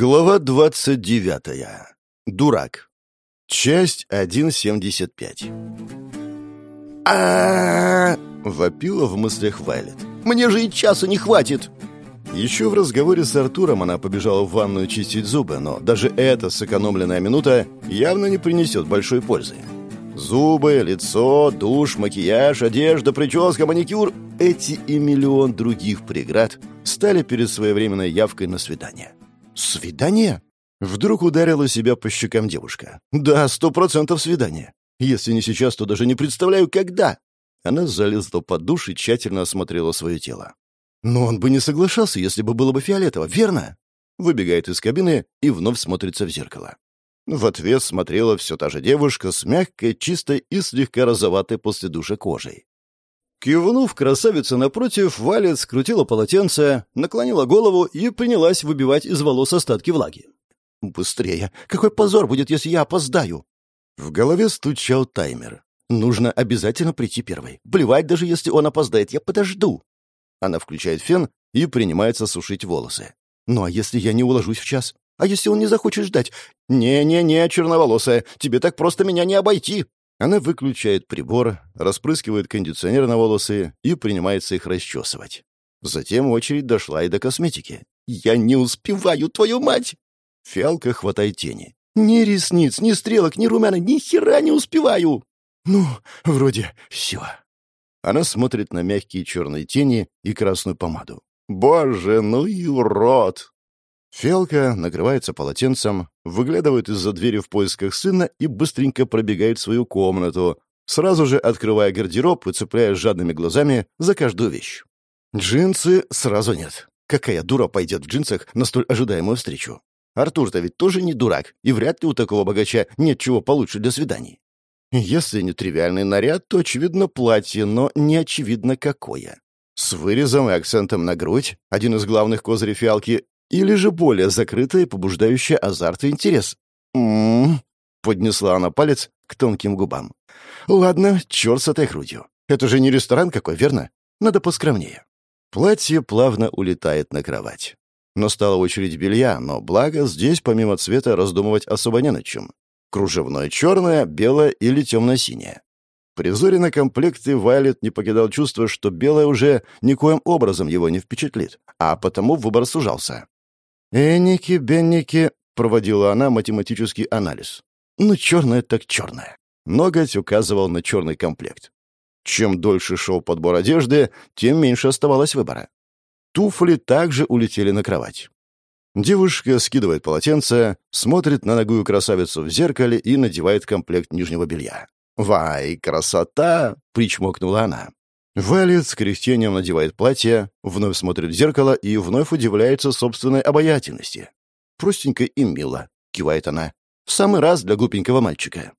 Глава 29. Дурак. Часть 1.75. а вопила в мыслях Вайлет. «Мне же и часа не хватит!» Еще в разговоре с Артуром она побежала в ванную чистить зубы, но даже эта сэкономленная минута явно не принесет большой пользы. Зубы, лицо, душ, макияж, одежда, прическа, маникюр — эти и миллион других преград стали перед своевременной явкой на свидание. «Свидание?» Вдруг ударила себя по щекам девушка. «Да, сто процентов свидание. Если не сейчас, то даже не представляю, когда». Она залезла под душ и тщательно осмотрела свое тело. «Но он бы не соглашался, если бы было бы фиолетово, верно?» Выбегает из кабины и вновь смотрится в зеркало. В ответ смотрела все та же девушка с мягкой, чистой и слегка розоватой после душа кожей. Кивнув, красавица напротив, Валет скрутила полотенце, наклонила голову и принялась выбивать из волос остатки влаги. «Быстрее! Какой позор будет, если я опоздаю!» В голове стучал таймер. «Нужно обязательно прийти первой. Плевать, даже если он опоздает, я подожду!» Она включает фен и принимается сушить волосы. «Ну а если я не уложусь в час? А если он не захочет ждать? Не-не-не, черноволосая, тебе так просто меня не обойти!» Она выключает прибор, распрыскивает кондиционер на волосы и принимается их расчесывать. Затем очередь дошла и до косметики. «Я не успеваю, твою мать!» Фиалка хватает тени. «Ни ресниц, ни стрелок, ни румяна, ни хера не успеваю!» «Ну, вроде все». Она смотрит на мягкие черные тени и красную помаду. «Боже, ну и урод!» Фиалка накрывается полотенцем, выглядывает из-за двери в поисках сына и быстренько пробегает в свою комнату, сразу же открывая гардероб и цепляя жадными глазами за каждую вещь. Джинсы сразу нет. Какая дура пойдет в джинсах на столь ожидаемую встречу? Артур-то ведь тоже не дурак, и вряд ли у такого богача нет чего получше для свиданий. Если не тривиальный наряд, то, очевидно, платье, но не очевидно какое. С вырезом и акцентом на грудь, один из главных козырей фиалки, или же более закрытая и побуждающая азарт и интерес? «М-м-м», поднесла она палец к тонким губам. «Ладно, черт с этой грудью. Это же не ресторан какой, верно? Надо поскромнее». Платье плавно улетает на кровать. Настала очередь белья, но благо здесь помимо цвета раздумывать особо не над чем. Кружевное черное, белое или темно-синее. При взоре на комплекты Вайлет не покидал чувство, что белое уже никоим образом его не впечатлит, а потому выбор сужался. «Энники, Бенники», — проводила она математический анализ. «Ну, черное так черное». Ноготь указывал на черный комплект. Чем дольше шел подбор одежды, тем меньше оставалось выбора. Туфли также улетели на кровать. Девушка скидывает полотенце, смотрит на ногую красавицу в зеркале и надевает комплект нижнего белья. «Вай, красота!» — причмокнула она. Валет с кряхтением надевает платье, вновь смотрит в зеркало и вновь удивляется собственной обаятельности. «Простенько и мило», — кивает она. «В самый раз для глупенького мальчика».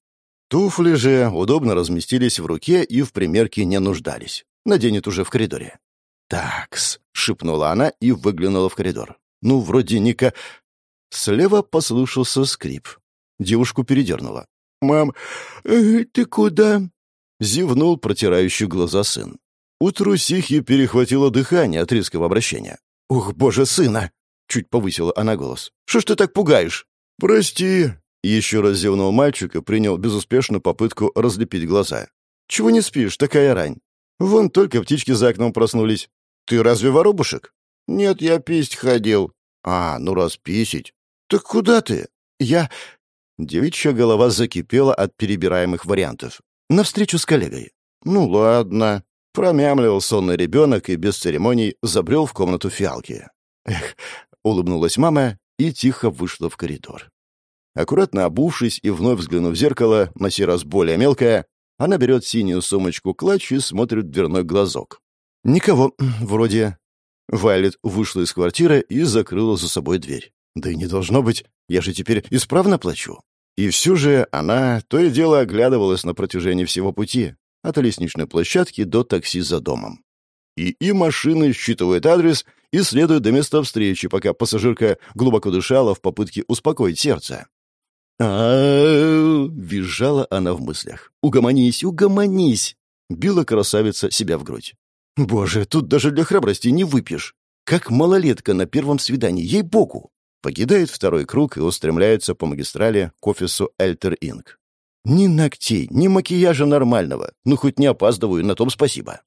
Туфли же удобно разместились в руке и в примерке не нуждались. Наденет уже в коридоре. «Такс», — шепнула она и выглянула в коридор. «Ну, вроде Ника...» Слева послышался скрип. Девушку передернула. «Мам, э, ты куда?» Зевнул протирающий глаза сын. У трусихи перехватило дыхание от резкого обращения. «Ух, боже, сына!» — чуть повысила она голос. «Что ж ты так пугаешь?» «Прости!» — еще раз зевнул мальчик и принял безуспешную попытку разлепить глаза. «Чего не спишь, такая рань? Вон только птички за окном проснулись. Ты разве воробушек?» «Нет, я писать ходил». «А, ну раз писить». «Так куда ты?» «Я...» Девичья голова закипела от перебираемых вариантов. «Навстречу с коллегой». «Ну ладно», Промямлил сонный ребенок и без церемоний забрел в комнату фиалки. Эх, улыбнулась мама и тихо вышла в коридор. Аккуратно обувшись и вновь взглянув в зеркало, на сей раз более мелкое, она берет синюю сумочку-клатч и смотрит в дверной глазок. «Никого, вроде...» Вайлет вышла из квартиры и закрыла за собой дверь. «Да и не должно быть, я же теперь исправно плачу». И все же она то и дело оглядывалась на протяжении всего пути, от лестничной площадки до такси за домом. И и машины считывают адрес и следуют до места встречи, пока пассажирка глубоко дышала в попытке успокоить сердце. а визжала она в мыслях. «Угомонись, угомонись!» — била красавица себя в грудь. «Боже, тут даже для храбрости не выпьешь. Как малолетка на первом свидании, ей-богу!» Покидает второй круг и устремляется по магистрали к офису Эльтер Инк. Ни ногтей, ни макияжа нормального. Ну, хоть не опаздываю, на том спасибо.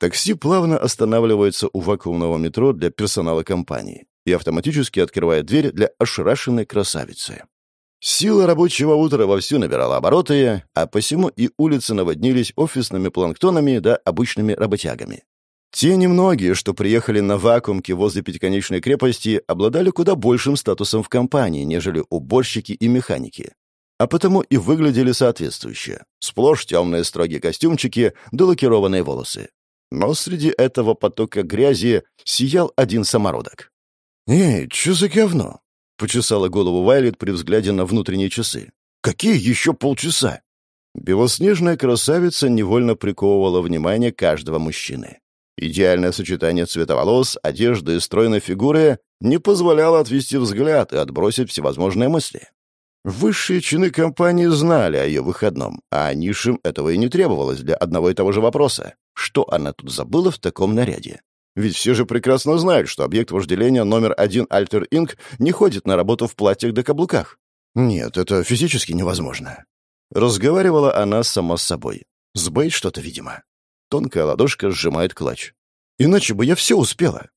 Такси плавно останавливается у вакуумного метро для персонала компании и автоматически открывает дверь для ошарашенной красавицы. Сила рабочего утра вовсю набирала обороты, а посему и улицы наводнились офисными планктонами да обычными работягами. Те немногие, что приехали на вакуумке возле пятиконечной крепости, обладали куда большим статусом в компании, нежели уборщики и механики. А потому и выглядели соответствующе. Сплошь темные строгие костюмчики да лакированные волосы. Но среди этого потока грязи сиял один самородок. «Эй, что за говно?» — почесала голову Вайлет при взгляде на внутренние часы. «Какие еще полчаса?» Белоснежная красавица невольно приковывала внимание каждого мужчины. Идеальное сочетание цвета волос, одежды и стройной фигуры не позволяло отвести взгляд и отбросить всевозможные мысли. Высшие чины компании знали о ее выходном, а низшим этого и не требовалось для одного и того же вопроса. Что она тут забыла в таком наряде? Ведь все же прекрасно знают, что объект вожделения номер один Альтер Инк не ходит на работу в платьях да каблуках. Нет, это физически невозможно. Разговаривала она сама с собой. Сбыть что-то, видимо. Тонкая ладошка сжимает клатч. Иначе бы я все успела.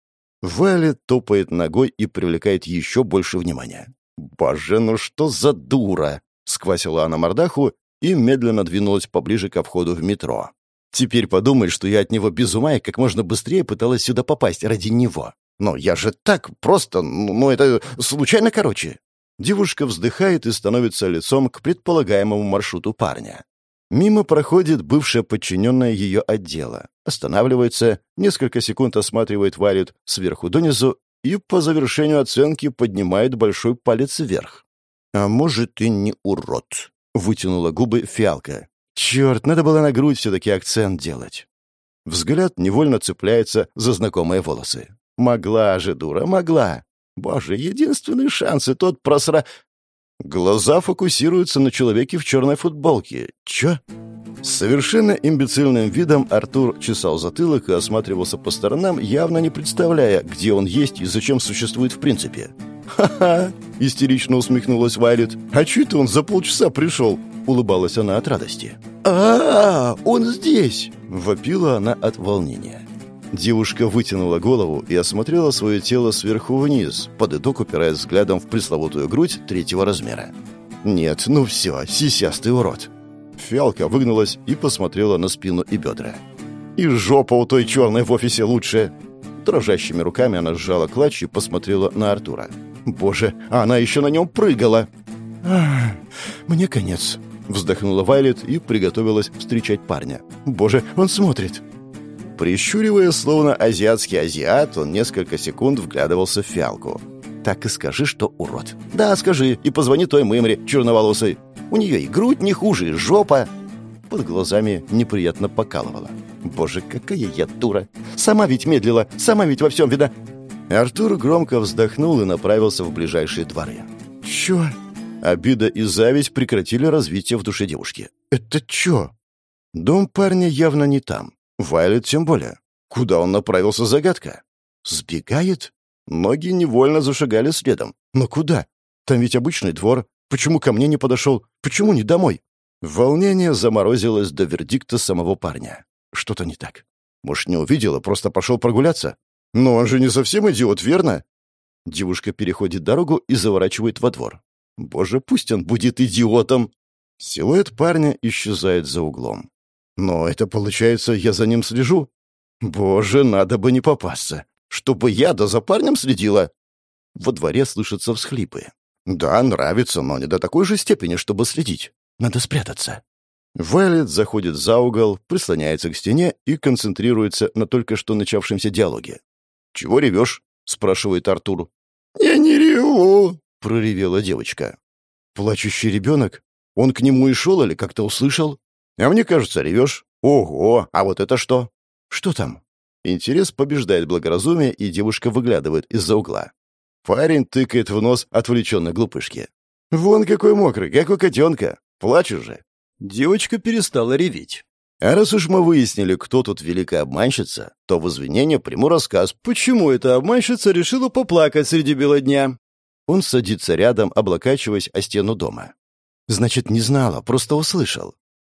Вайли топает ногой и привлекает еще больше внимания. «Боже, ну что за дура!» — сквасила она мордаху и медленно двинулась поближе ко входу в метро. Теперь подумай, что я от него без ума и как можно быстрее пыталась сюда попасть ради него. Но я же так просто, ну, ну это случайно короче. Девушка вздыхает и становится лицом к предполагаемому маршруту парня. Мимо проходит бывшая подчиненная ее отдела. Останавливается, несколько секунд осматривает Валет сверху донизу и по завершению оценки поднимает большой палец вверх. «А может, и не урод», — вытянула губы фиалка. Черт, надо было на грудь все-таки акцент делать. Взгляд невольно цепляется за знакомые волосы. Могла же, дура, могла. Боже, единственный шанс, и тот просра... Глаза фокусируются на человеке в черной футболке. Чё? С совершенно имбецильным видом Артур чесал затылок и осматривался по сторонам, явно не представляя, где он есть и зачем существует в принципе. «Ха-ха!» — истерично усмехнулась Вайлет. «А чё это он за полчаса пришел? улыбалась она от радости. а, -а, -а он здесь!» — вопила она от волнения. Девушка вытянула голову и осмотрела свое тело сверху вниз, под итог упираясь взглядом в пресловутую грудь третьего размера. «Нет, ну все, сисястый урод!» Фиалка выгнулась и посмотрела на спину и бедра. «И жопа у той черной в офисе лучше!» Дрожащими руками она сжала клатч и посмотрела на Артура. «Боже, а она еще на нем прыгала!» «Ах, мне конец!» Вздохнула Вайлет и приготовилась встречать парня. «Боже, он смотрит!» Прищуривая, словно азиатский азиат, он несколько секунд вглядывался в фиалку. «Так и скажи, что урод». «Да, скажи, и позвони той мымре, черноволосой. У нее и грудь не хуже, и жопа». Под глазами неприятно покалывала. «Боже, какая я дура! Сама ведь медлила, сама ведь во всем вида...» Артур громко вздохнул и направился в ближайшие дворы. «Чё?» Обида и зависть прекратили развитие в душе девушки. «Это чё?» Дом парня явно не там. Вайлет тем более. Куда он направился, загадка. Сбегает? Ноги невольно зашагали следом. Но куда? Там ведь обычный двор. Почему ко мне не подошел? Почему не домой? Волнение заморозилось до вердикта самого парня. Что-то не так. Может, не увидела, просто пошел прогуляться? Но он же не совсем идиот, верно? Девушка переходит дорогу и заворачивает во двор. Боже, пусть он будет идиотом. Силуэт парня исчезает за углом. Но это получается, я за ним слежу? Боже, надо бы не попасться. Чтобы я да за парнем следила. Во дворе слышатся всхлипы. Да, нравится, но не до такой же степени, чтобы следить. Надо спрятаться. Вайлет заходит за угол, прислоняется к стене и концентрируется на только что начавшемся диалоге. «Чего ревешь?» — спрашивает Артур. «Я не реву», — проревела девочка. «Плачущий ребенок? Он к нему и шел или как-то услышал? А мне кажется, ревешь. Ого, а вот это что? Что там?» Интерес побеждает благоразумие, и девушка выглядывает из-за угла. Парень тыкает в нос отвлеченной глупышки. «Вон какой мокрый, как у котенка. Плачешь же». Девочка перестала реветь. А раз уж мы выяснили, кто тут великая обманщица, то в извинение приму рассказ, почему эта обманщица решила поплакать среди бела дня. Он садится рядом, облокачиваясь о стену дома. Значит, не знала, просто услышал.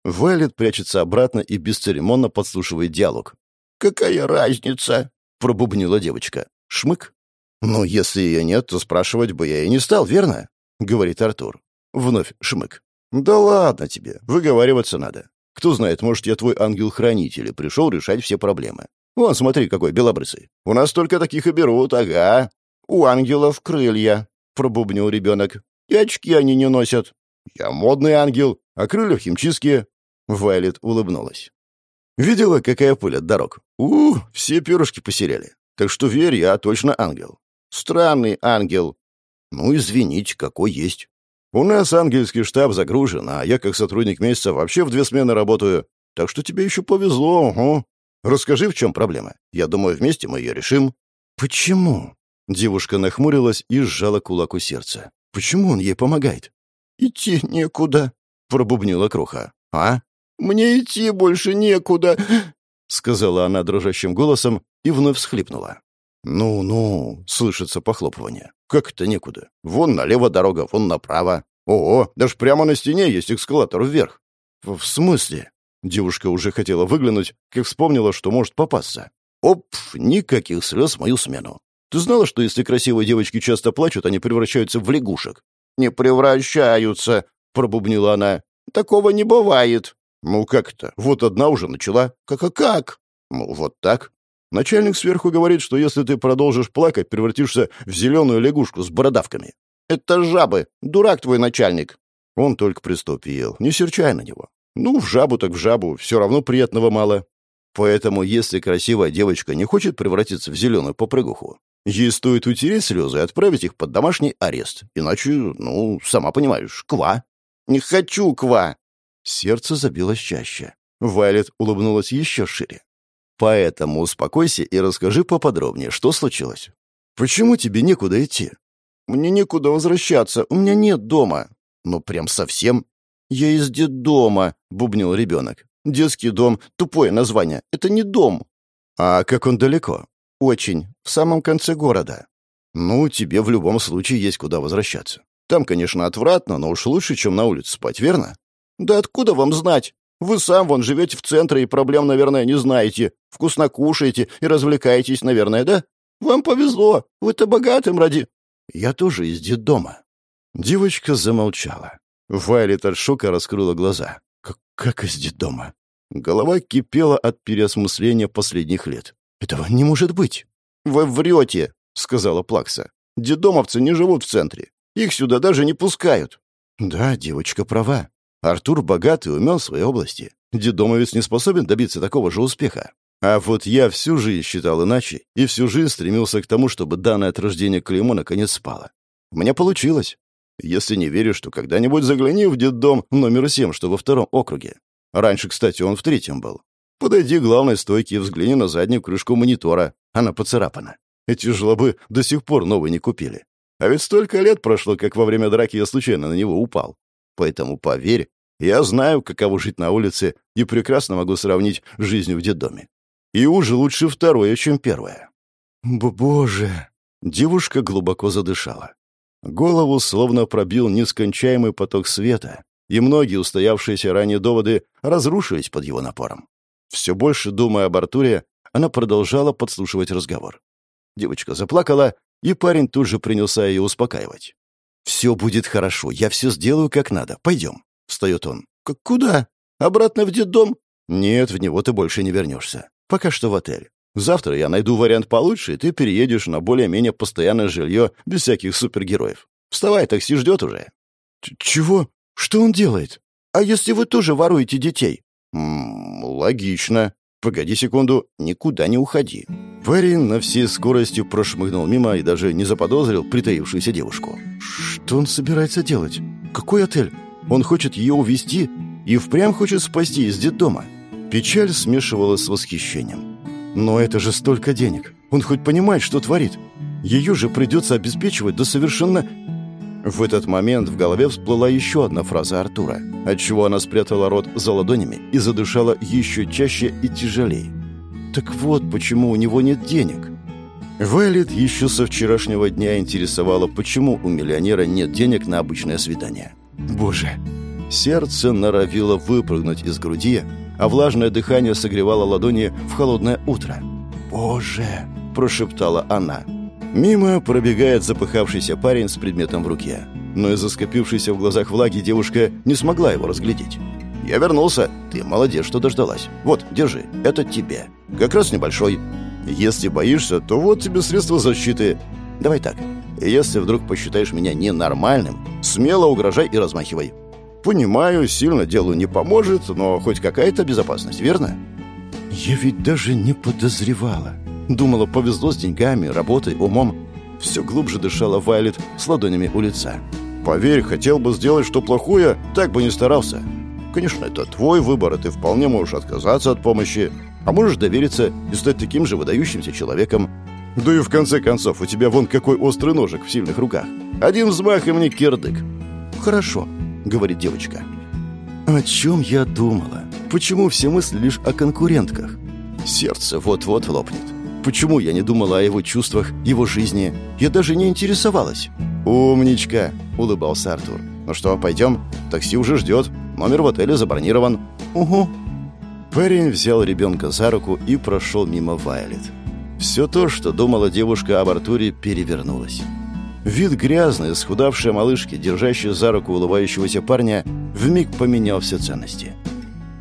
Вайлет прячется обратно и бесцеремонно подслушивает диалог. «Какая разница?» — пробубнила девочка. «Шмык?» «Ну, если ее нет, то спрашивать бы я и не стал, верно?» — говорит Артур. Вновь шмык. «Да ладно тебе, выговариваться надо. Кто знает, может, я твой ангел-хранитель и пришел решать все проблемы. Вон, смотри, какой белобрысый. У нас только таких и берут, ага. У ангелов крылья», — пробубнил ребенок. «И очки они не носят. Я модный ангел, а крылья химчистки». Вайлет улыбнулась. «Видела, какая пыль от дорог? у, все перышки посеряли. Так что верь, я точно ангел. Странный ангел. Ну, извините, какой есть. У нас ангельский штаб загружен, а я как сотрудник месяца вообще в две смены работаю. Так что тебе еще повезло, угу. Расскажи, в чем проблема. Я думаю, вместе мы ее решим». «Почему?» Девушка нахмурилась и сжала кулак у сердца. «Почему он ей помогает?» «Идти некуда», — пробубнила Круха. «А? Мне идти больше некуда», — сказала она дрожащим голосом и вновь всхлипнула. «Ну-ну», — слышится похлопывание. «Как это некуда? Вон налево дорога, вон направо. Ого, даже прямо на стене есть эскалатор вверх». «В смысле?» Девушка уже хотела выглянуть, как вспомнила, что может попасться. «Оп, никаких слез в мою смену. Ты знала, что если красивые девочки часто плачут, они превращаются в лягушек?» «Не превращаются», — пробубнила она. «Такого не бывает». «Ну как это? Вот одна уже начала». «Как-а как?» «Ну вот так. Начальник сверху говорит, что если ты продолжишь плакать, превратишься в зеленую лягушку с бородавками. Это жабы. Дурак твой начальник. Он только приступил. Не серчай на него. Ну, в жабу так в жабу. Все равно приятного мало. Поэтому, если красивая девочка не хочет превратиться в зеленую попрыгуху, ей стоит утереть слезы и отправить их под домашний арест. Иначе, ну, сама понимаешь, ква. Не хочу ква. Сердце забилось чаще. Вайлет улыбнулась еще шире. Поэтому успокойся и расскажи поподробнее, что случилось. Почему тебе некуда идти? Мне некуда возвращаться, у меня нет дома. Ну, прям совсем. Я из детдома, бубнил ребенок. Детский дом — тупое название. Это не дом. А как он далеко? Очень. В самом конце города. Ну, тебе в любом случае есть куда возвращаться. Там, конечно, отвратно, но уж лучше, чем на улице спать, верно? Да откуда вам знать? Вы сам вон живете в центре и проблем, наверное, не знаете. Вкусно кушаете и развлекаетесь, наверное, да? Вам повезло. Вы-то богатым ради...» «Я тоже из детдома». Девочка замолчала. Вайлет от шока раскрыла глаза. «Как, как из детдома?» Голова кипела от переосмысления последних лет. «Этого не может быть!» «Вы врете!» — сказала Плакса. «Детдомовцы не живут в центре. Их сюда даже не пускают». «Да, девочка права. Артур богат и умен в своей области. Дедомовец не способен добиться такого же успеха. А вот я всю жизнь считал иначе и всю жизнь стремился к тому, чтобы данное от рождения клеймо наконец спало. У меня получилось. Если не веришь, то когда-нибудь загляни в детдом номер 7, что во втором округе. Раньше, кстати, он в третьем был. Подойди к главной стойке и взгляни на заднюю крышку монитора. Она поцарапана. Эти жлобы до сих пор новые не купили. А ведь столько лет прошло, как во время драки я случайно на него упал. Поэтому поверь, я знаю, каково жить на улице, и прекрасно могу сравнить жизнь в детдоме. И уже лучше второе, чем первое. Боже! Девушка глубоко задышала. Голову словно пробил нескончаемый поток света, и многие устоявшиеся ранее доводы разрушились под его напором. Все больше думая об Артуре, она продолжала подслушивать разговор. Девочка заплакала, и парень тут же принялся ее успокаивать. «Все будет хорошо, я все сделаю как надо. Пойдем», — встает он. К «Куда? Обратно в детдом?» «Нет, в него ты больше не вернешься. Пока что в отель. Завтра я найду вариант получше, и ты переедешь на более-менее постоянное жилье без всяких супергероев. Вставай, такси ждет уже». «Чего? Что он делает? А если вы тоже воруете детей?» «М -м, «Логично. Погоди секунду, никуда не уходи». Парень на всей скоростью прошмыгнул мимо и даже не заподозрил притаившуюся девушку. Что он собирается делать? Какой отель? Он хочет ее увезти и впрямь хочет спасти из детдома. Печаль смешивалась с восхищением. Но это же столько денег. Он хоть понимает, что творит. Ее же придется обеспечивать до совершенно... В этот момент в голове всплыла еще одна фраза Артура, отчего она спрятала рот за ладонями и задышала еще чаще и тяжелее. Так вот, почему у него нет денег. Вайлет еще со вчерашнего дня интересовало, почему у миллионера нет денег на обычное свидание. Боже! Сердце норовило выпрыгнуть из груди, а влажное дыхание согревало ладони в холодное утро. «Боже!» – прошептала она. Мимо пробегает запыхавшийся парень с предметом в руке. Но из-за скопившейся в глазах влаги девушка не смогла его разглядеть. «Я вернулся. Ты молодец, что дождалась. Вот, держи. Это тебе. Как раз небольшой. Если боишься, то вот тебе средства защиты. Давай так. Если вдруг посчитаешь меня ненормальным, смело угрожай и размахивай. Понимаю, сильно делу не поможет, но хоть какая-то безопасность, верно? Я ведь даже не подозревала. Думала, повезло с деньгами, работой, умом. Все глубже дышала Вайлет с ладонями у лица. Поверь, хотел бы сделать что плохое, так бы не старался. Конечно, это твой выбор, и ты вполне можешь отказаться от помощи, а можешь довериться и стать таким же выдающимся человеком. Да и в конце концов, у тебя вон какой острый ножик в сильных руках. Один взмах и мне кирдык. Хорошо, говорит девочка. О чем я думала? Почему все мысли лишь о конкурентках? Сердце вот-вот лопнет. Почему я не думала о его чувствах, его жизни? Я даже не интересовалась. «Умничка!» — улыбался Артур. «Ну что, пойдем? Такси уже ждет. Номер в отеле забронирован». «Угу», Парень взял ребенка за руку и прошел мимо Вайлет. Все то, что думала девушка об Артуре, перевернулось. Вид грязной, схудавшей малышки, держащей за руку улыбающегося парня, вмиг поменял все ценности.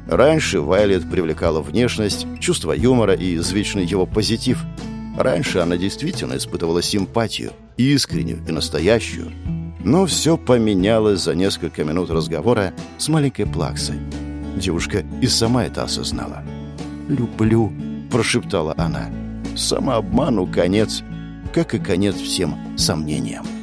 Раньше Вайлет привлекала внешность, чувство юмора и извечный его позитив. Раньше она действительно испытывала симпатию, искреннюю и настоящую. Но все поменялось за несколько минут разговора с маленькой Плаксой. Девушка и сама это осознала. «Люблю», — прошептала она. «Самообману конец, как и конец всем сомнениям».